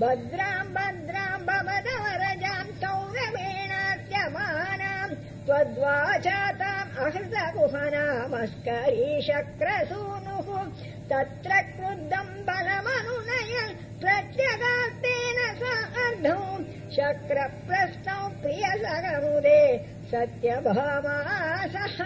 भद्राम् भद्राम् भवदवरजाम् सौरमेणात्यमानाम् त्वद्वाचाताम् अहृतगुहनामस्करी शक्रसूनुः तत्र क्रुद्धम् बलमनुनयन् प्रत्यगात्तेन सा अर्धौ शक्रप्रस्थौ प्रियसगमुदे प्रियसगमुदे सत्यभमासः